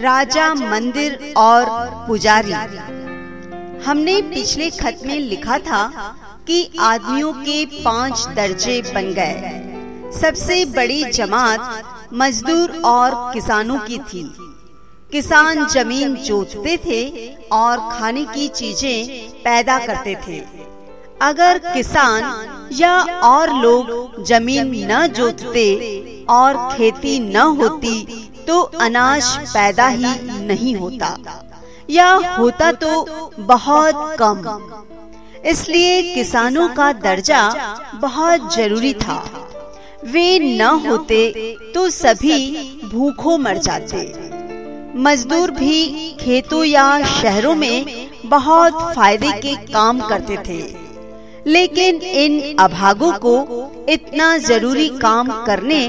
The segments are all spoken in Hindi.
राजा, मंदिर और पुजारी। हमने पिछले खत में लिखा था कि आदमियों के पाँच दर्जे बन गए। सबसे बड़ी जमात मजदूर और किसानों की थी। किसान ज़मीन जोतते थे और खाने की चीज़ें पैदा करते थे। अगर किसान या और लोग ज़मीन न जोतते और खेती न होती तो अनाज पैदा ही नहीं होता। या होता तो बहुत कम। इसलिए किसानों का दर्जा बहुत ज़रूरी था। वे न होते तो सभी भूखों मर जाते। मजदूर भी खेतों या शहरों में बहुत फ़ायदे के काम करते थे। लेकिन इन अभागों को इतना ज़रूरी काम करने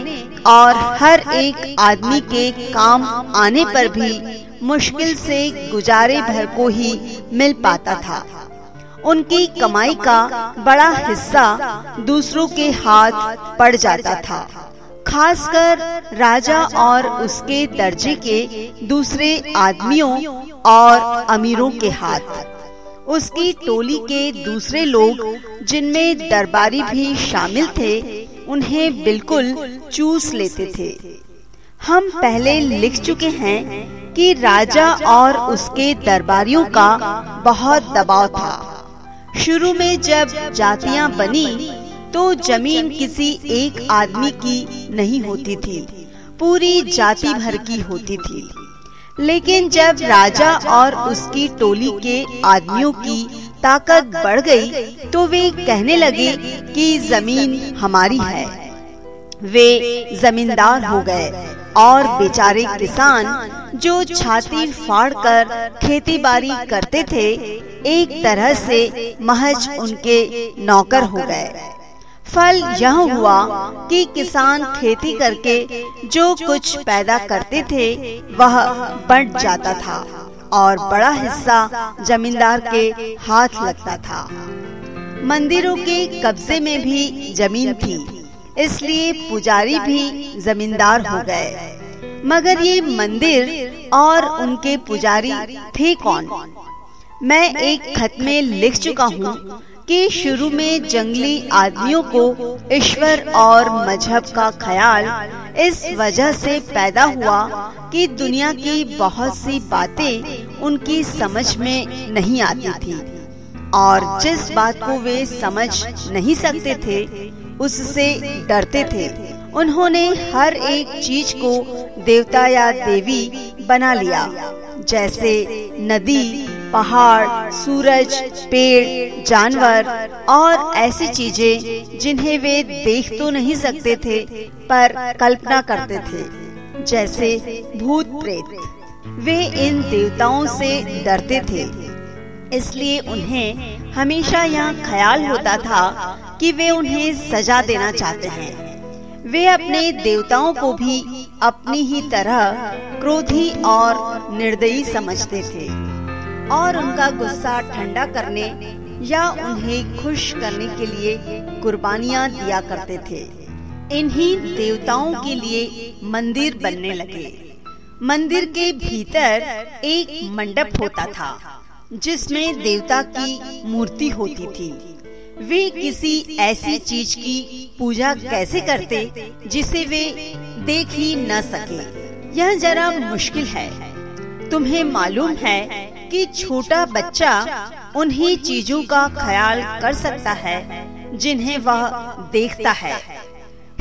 और हर एक आदमी के काम आने पर भी मुश्किल से गुजारे भर को ही मिल पाता था। उनकी कमाई का बड़ा हिस्सा दूसरों के हाथ पड़ जाता था। खासकर राजा और उसके दर्जे के दूसरे आदमियों और अमीरों के हाथ। उसकी टोली के दूसरे लोग जिनमें दरबारी भी शामिल थे उन्हें बिल्कुल चूस लेते थे। हम पहले लिख चुके हैं कि राजा और उसके दरबारियों का बहुत दबाव था। शुरू में जब जातियाँ बनी तो ज़मीन किसी एक आदमी की नहीं होती थी। पूरी जाति भर की होती थी। लेकिन जब राजा और उसकी टोली के आदमियों की ताकत बढ़ गई तो वे कहने लगे कि ज़मीन हमारी है। वे जमींदार हो गए और बेचारे किसान जो छाती फाड़कर खेती बाड़ी करते थे, एक तरह से महज उनके नौकर हो गए। फल यह हुआ कि किसान खेती करके जो कुछ पैदा करते थे, वह बढ़ जाता था। और बड़ा हिस्सा जमींदार के हाथ लगता था। मंदिरों के कब्जे में भी ज़मीन थी, इसलिए पुजारी भी जमींदार हो गए। मगर ये मंदिर और उनके पुजारी थे कौन? मैं एक खत में लिख चुका हूँ कि शुरू में जंगली आदमियों को ईश्वर और मज़हब का ख्याल इस वजह से पैदा हुआ कि दुनिया की बहुत सी बातें उनकी समझ में नहीं आती थी। और जिस बात को वे समझ नहीं सकते थे, उससे डरते थे। उन्होंने हर एक चीज़ को देवता या देवी बना लिया, जैसे नदी पहाड़, सूरज, पेड़, जानवर और ऐसी चीज़ें जिन्हें वे देख तो नहीं सकते थे, पर कल्पना करते थे। जैसे भूत प्रेत। वे इन देवताओं से डरते थे। इसलिए उन्हें हमेशा यह ख्याल होता था कि वे उन्हें सजा देना चाहते हैं। वे अपने देवताओं को भी अपनी ही तरह क्रोधी और निर्दयी समझते थे। और उनका गुस्सा ठंडा करने या उन्हें खुश करने के लिए कुर्बानियाँ दिया करते थे। इन्हीं देवताओं के लिए मंदिर बनने लगे। मंदिर के भीतर एक मंडप होता था, जिसमें देवता की मूर्ति होती थी। वे किसी ऐसी चीज़ की पूजा कैसे करते जिसे वे देख ही न सके? यह जरा मुश्किल है। तुम्हें मालूम है कि छोटा बच्चा उन्हीं चीज़ों का ख्याल कर सकता है, जिन्हें वह देखता है।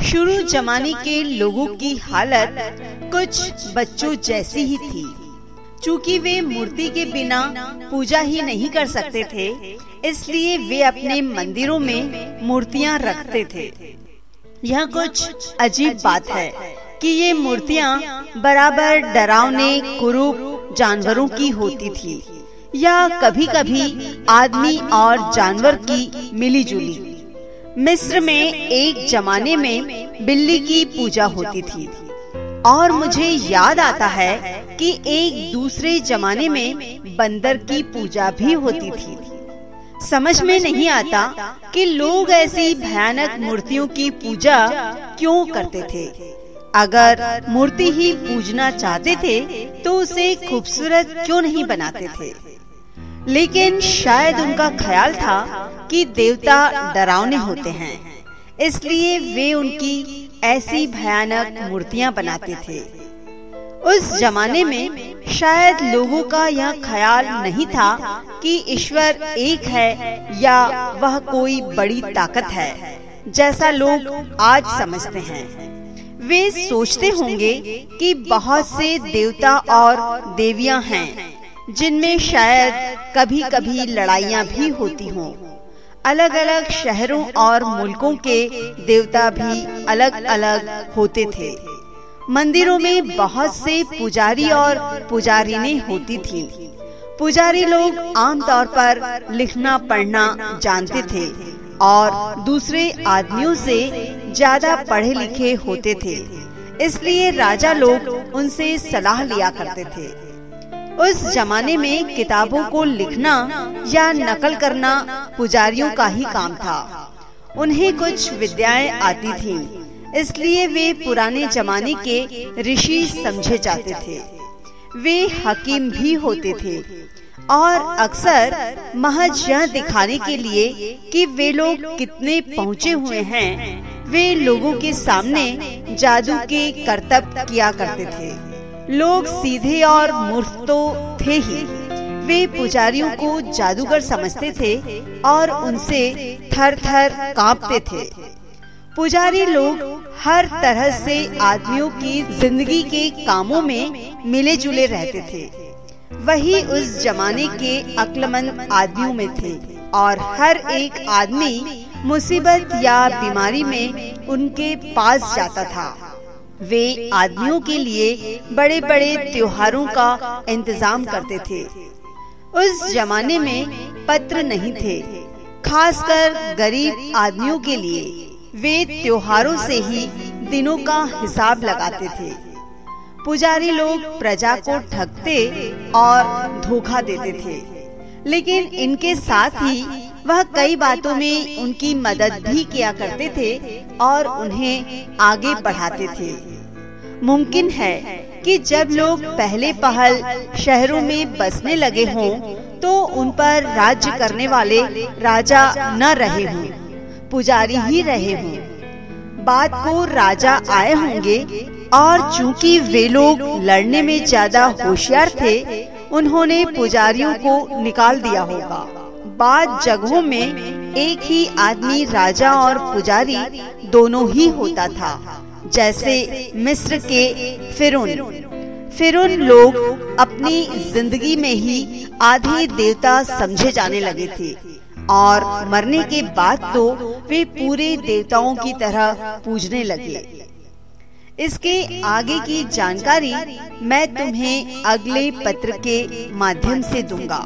शुरू जमाने के लोगों की हालत कुछ बच्चों जैसी ही थी। चूँकि वे मूर्ति के बिना पूजा ही नहीं कर सकते थे, इसलिए वे अपने मंदिरों में मूर्तियाँ रखते थे। यह कुछ अजीब बात है कि ये मूर्तियाँ बराबर डरावने, कुरूप जानवरों की होती थी। या कभी कभी आदमी और जानवर की मिली जुली मिस्र में एक जमाने में बिल्ली की पूजा होती थी। और मुझे याद आता है कि एक दूसरे जमाने में बंदर की पूजा भी होती थी। समझ में नहीं आता कि लोग ऐसी भयानक मूर्तियों की पूजा क्यों करते थे? अगर मूर्ति ही पूजना चाहते थे तो उसे खूबसूरत क्यों नहीं बनाते थे? लेकिन शायद उनका ख्याल था कि देवता डरावने होते हैं। इसलिए वे उनकी ऐसी भयानक मूर्तियाँ बनाते थे। उस जमाने में शायद लोगों का यह ख्याल नहीं था कि ईश्वर एक है या वह कोई बड़ी ताकत है, जैसा लोग आज समझते हैं। वे सोचते होंगे कि बहुत से देवता और देवियाँ हैं, जिनमें शायद कभी कभी लड़ाइयाँ भी होती हों। अलग अलग शहरों और मुल्कों के देवता भी अलग अलग होते थे। मंदिरों में बहुत से पुजारी और पुजारिने होती थी। पुजारी लोग आमतौर पर लिखना पढ़ना जानते थे और दूसरे आदमियों से ज़्यादा पढ़े लिखे होते थे। इसलिए राजा लोग उनसे सलाह लिया करते थे। उस जमाने में किताबों को लिखना या नकल करना पुजारियों का ही काम था। उन्हें कुछ विद्याएँ आती थीं, इसलिए वे पुराने जमाने के ऋषि समझे जाते थे। वे हकीम भी होते थे और अक्सर महज यह दिखाने के लिए कि वे लोग कितने पहुँचे हुए हैं वे लोगों के सामने जादू के करतब किया करते थे। लोग सीधे और मूर्ख तो थे ही। वे पुजारियों को जादूगर समझते थे और उनसे थर थर कांपते थे। पुजारी लोग हर तरह से आदमियों की ज़िंदगी के कामों में मिले जुले रहते थे। वही उस जमाने के अक्लमंद आदमियों में थे और हर एक आदमी मुसीबत या बीमारी में उनके पास जाता था। वे आदमियों के लिए बड़े बड़े त्योहारों का इंतज़ाम करते थे। उस जमाने में पत्र नहीं थे। खासकर गरीब आदमियों के लिए वे त्योहारों से ही दिनों का हिसाब लगाते थे। पुजारी लोग प्रजा को ठगते और धोखा देते थे। लेकिन इनके साथ ही वह कई बातों में उनकी मदद भी किया करते थे और उन्हें आगे बढ़ाते थे। मुमकिन है कि जब लोग पहले पहल शहरों में बसने लगे हों तो उन पर राज्य करने वाले राजा न रहे हों, पुजारी ही रहे हों। बात को राजा आए होंगे और चूँकि वे लोग लड़ने में ज़्यादा होशियार थे, उन्होंने पुजारियों को निकाल दिया होगा। बाद जगहों में एक ही आदमी राजा और पुजारी दोनों ही होता था, जैसे मिस्र के फिरुन। फिरुन लोग अपनी ज़िंदगी में ही आधे देवता समझे जाने लगे थे और मरने के बाद तो वे पूरे देवताओं की तरह पूजने लगे। इसके आगे की जानकारी मैं तुम्हें अगले पत्र के माध्यम से दूँगा।